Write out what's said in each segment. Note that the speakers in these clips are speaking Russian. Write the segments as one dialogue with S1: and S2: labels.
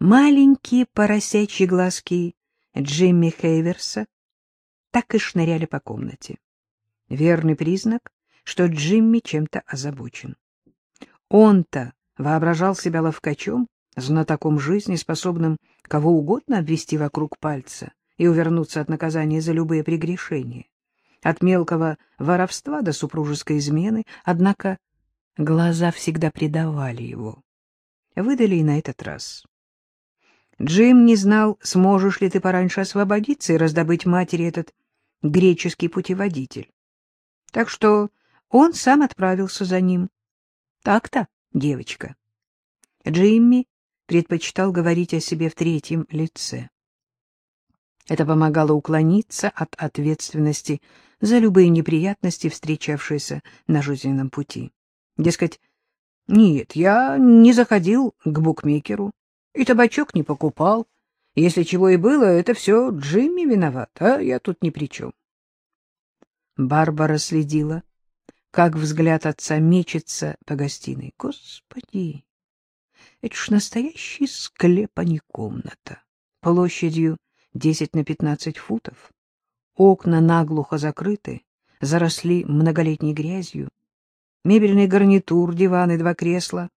S1: Маленькие поросячьи глазки Джимми Хейверса так и шныряли по комнате. Верный признак, что Джимми чем-то озабочен. Он-то воображал себя ловкачом, знатоком жизни, способным кого угодно обвести вокруг пальца и увернуться от наказания за любые прегрешения. От мелкого воровства до супружеской измены, однако глаза всегда предавали его. Выдали и на этот раз. Джим не знал, сможешь ли ты пораньше освободиться и раздобыть матери этот греческий путеводитель. Так что он сам отправился за ним. Так-то, девочка. Джимми предпочитал говорить о себе в третьем лице. Это помогало уклониться от ответственности за любые неприятности, встречавшиеся на жизненном пути. Дескать, нет, я не заходил к букмекеру и табачок не покупал. Если чего и было, это все Джимми виноват, а я тут ни при чем. Барбара следила, как взгляд отца мечется по гостиной. Господи, это ж настоящий склеп, а не комната. Площадью десять на пятнадцать футов. Окна наглухо закрыты, заросли многолетней грязью. Мебельный гарнитур, диван и два кресла.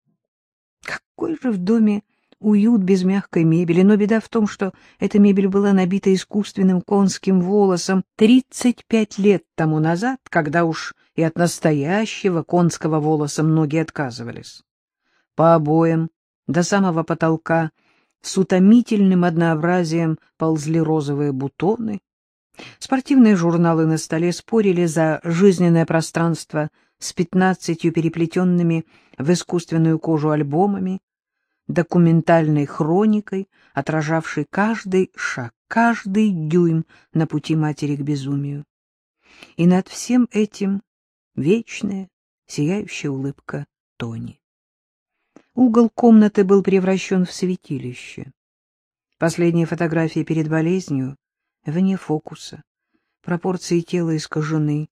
S1: Какой же в доме уют без мягкой мебели, но беда в том, что эта мебель была набита искусственным конским волосом 35 лет тому назад, когда уж и от настоящего конского волоса многие отказывались. По обоям до самого потолка с утомительным однообразием ползли розовые бутоны. Спортивные журналы на столе спорили за жизненное пространство с пятнадцатью переплетенными в искусственную кожу альбомами, документальной хроникой, отражавшей каждый шаг, каждый дюйм на пути матери к безумию. И над всем этим вечная, сияющая улыбка Тони. Угол комнаты был превращен в святилище. Последние фотографии перед болезнью вне фокуса, пропорции тела искажены.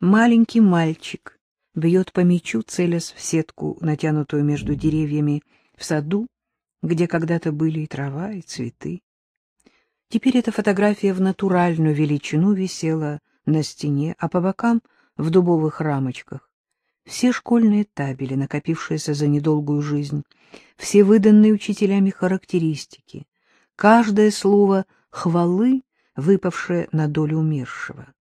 S1: Маленький мальчик бьет по мячу, целясь в сетку, натянутую между деревьями в саду, где когда-то были и трава, и цветы. Теперь эта фотография в натуральную величину висела на стене, а по бокам в дубовых рамочках все школьные табели, накопившиеся за недолгую жизнь, все выданные учителями характеристики, каждое слово хвалы, выпавшее на долю умершего.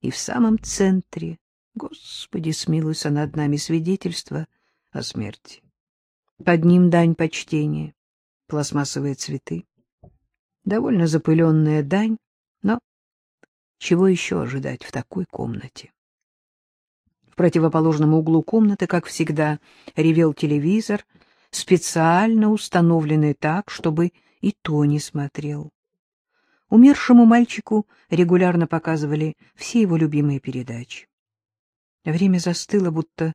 S1: И в самом центре, Господи, смилуйся над нами, свидетельство о смерти. Под ним дань почтения, пластмассовые цветы. Довольно запыленная дань, но чего еще ожидать в такой комнате? В противоположном углу комнаты, как всегда, ревел телевизор, специально установленный так, чтобы и то не смотрел. Умершему мальчику регулярно показывали все его любимые передачи. Время застыло, будто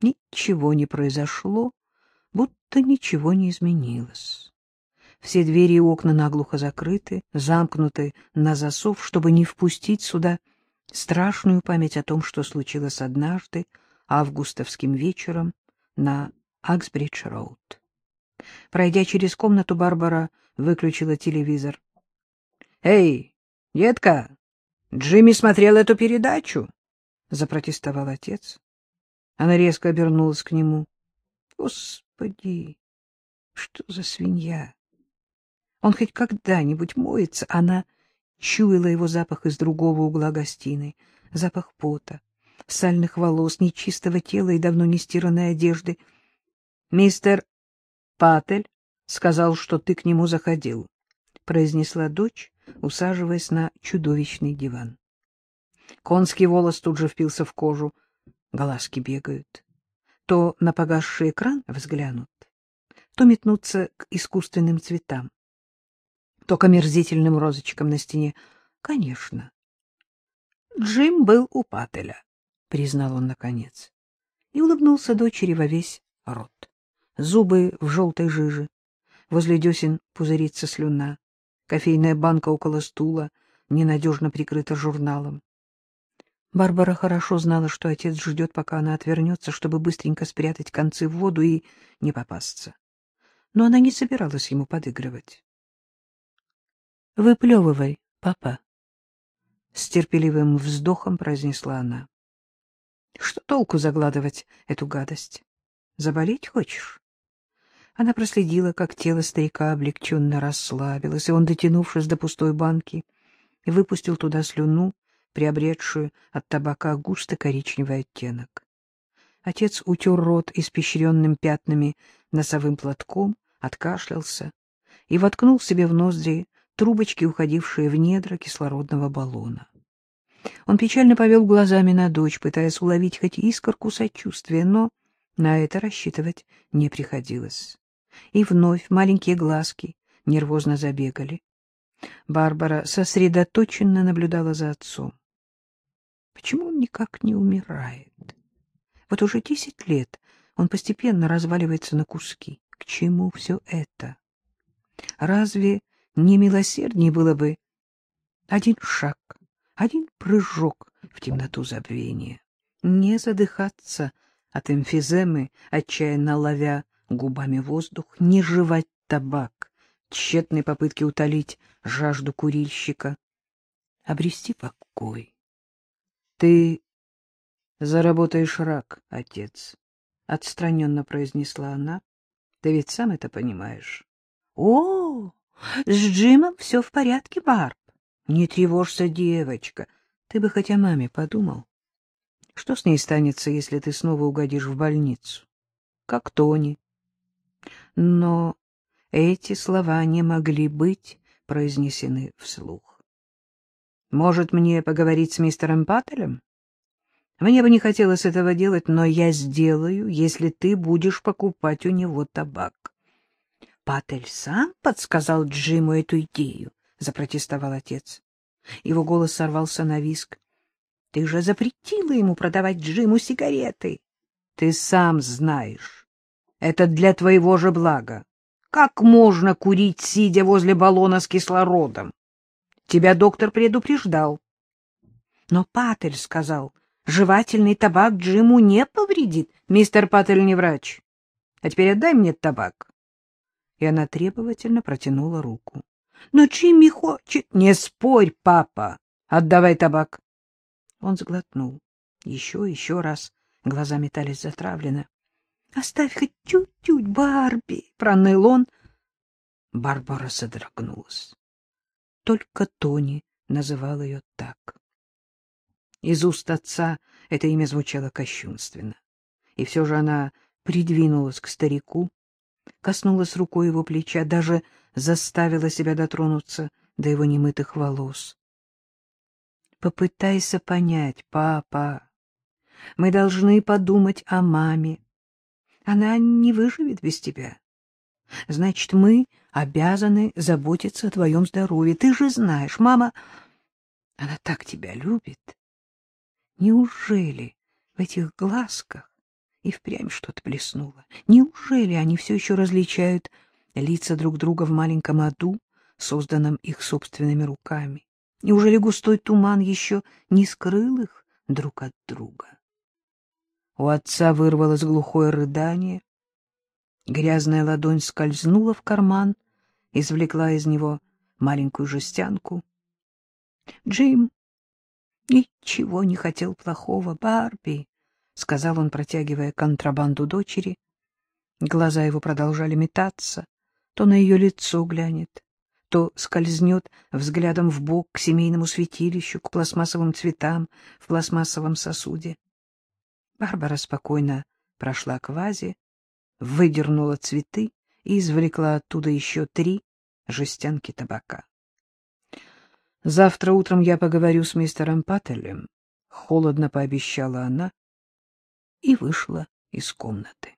S1: ничего не произошло, будто ничего не изменилось. Все двери и окна наглухо закрыты, замкнуты на засов, чтобы не впустить сюда страшную память о том, что случилось однажды августовским вечером на Аксбридж-роуд. Пройдя через комнату, Барбара выключила телевизор. — Эй, детка, Джимми смотрел эту передачу, — запротестовал отец. Она резко обернулась к нему. — Господи! Господи, что за свинья! Он хоть когда-нибудь моется? Она чуяла его запах из другого угла гостиной, запах пота, сальных волос, нечистого тела и давно не стиранной одежды. Мистер Патель сказал, что ты к нему заходил, — произнесла дочь, усаживаясь на чудовищный диван. Конский волос тут же впился в кожу, глазки бегают то на погасший экран взглянут, то метнутся к искусственным цветам, то к омерзительным розочкам на стене. Конечно. Джим был у Пателя, признал он наконец, и улыбнулся дочери во весь рот. Зубы в желтой жиже, возле десен пузырится слюна, кофейная банка около стула ненадежно прикрыта журналом. Барбара хорошо знала, что отец ждет, пока она отвернется, чтобы быстренько спрятать концы в воду и не попасться. но она не собиралась ему подыгрывать. — Выплевывай, папа, — с терпеливым вздохом произнесла она. — Что толку загладывать эту гадость? Заболеть хочешь? Она проследила, как тело старика облегченно расслабилось, и он, дотянувшись до пустой банки, выпустил туда слюну, приобретшую от табака густо-коричневый оттенок. Отец утер рот испещренным пятнами носовым платком, откашлялся и воткнул себе в ноздри трубочки, уходившие в недра кислородного баллона. Он печально повел глазами на дочь, пытаясь уловить хоть искорку сочувствия, но на это рассчитывать не приходилось. И вновь маленькие глазки нервозно забегали. Барбара сосредоточенно наблюдала за отцом. Почему он никак не умирает? Вот уже десять лет он постепенно разваливается на куски. К чему все это? Разве не милосерднее было бы один шаг, один прыжок в темноту забвения? Не задыхаться от эмфиземы, отчаянно ловя губами воздух, не жевать табак, тщетной попытки утолить жажду курильщика, обрести покой. Ты заработаешь рак, отец, — отстраненно произнесла она. Ты ведь сам это понимаешь. — О, с Джимом все в порядке, Барб. Не тревожься, девочка. Ты бы хотя маме подумал. Что с ней станется, если ты снова угодишь в больницу? Как Тони. Но эти слова не могли быть произнесены вслух. Может, мне поговорить с мистером Паттелем? Мне бы не хотелось этого делать, но я сделаю, если ты будешь покупать у него табак. Паттель сам подсказал Джиму эту идею, — запротестовал отец. Его голос сорвался на виск. Ты же запретила ему продавать Джиму сигареты. Ты сам знаешь. Это для твоего же блага. Как можно курить, сидя возле баллона с кислородом? Тебя доктор предупреждал. Но Паттель сказал, жевательный табак Джиму не повредит. Мистер Паттель не врач. А теперь отдай мне табак. И она требовательно протянула руку. Но Джимми хочет... Не спорь, папа. Отдавай табак. Он сглотнул. Еще, еще раз. Глаза метались затравленно. — Оставь хоть чуть-чуть, Барби! — проныл он. Барбара содрогнулась. Только Тони называл ее так. Из уст отца это имя звучало кощунственно. И все же она придвинулась к старику, коснулась рукой его плеча, даже заставила себя дотронуться до его немытых волос. Попытайся понять, папа. Мы должны подумать о маме. Она не выживет без тебя. Значит, мы обязаны заботиться о твоем здоровье. Ты же знаешь, мама, она так тебя любит. Неужели в этих глазках и впрямь что-то блеснуло? Неужели они все еще различают лица друг друга в маленьком аду, созданном их собственными руками? Неужели густой туман еще не скрыл их друг от друга? У отца вырвалось глухое рыдание. Грязная ладонь скользнула в карман, извлекла из него маленькую жестянку. Джим ничего не хотел плохого, Барби, — сказал он, протягивая контрабанду дочери. Глаза его продолжали метаться, то на ее лицо глянет, то скользнет взглядом в бок к семейному святилищу, к пластмассовым цветам в пластмассовом сосуде. Барбара спокойно прошла к вазе, выдернула цветы и извлекла оттуда еще три жестянки табака. — Завтра утром я поговорю с мистером Паттелем, — холодно пообещала она и вышла из комнаты.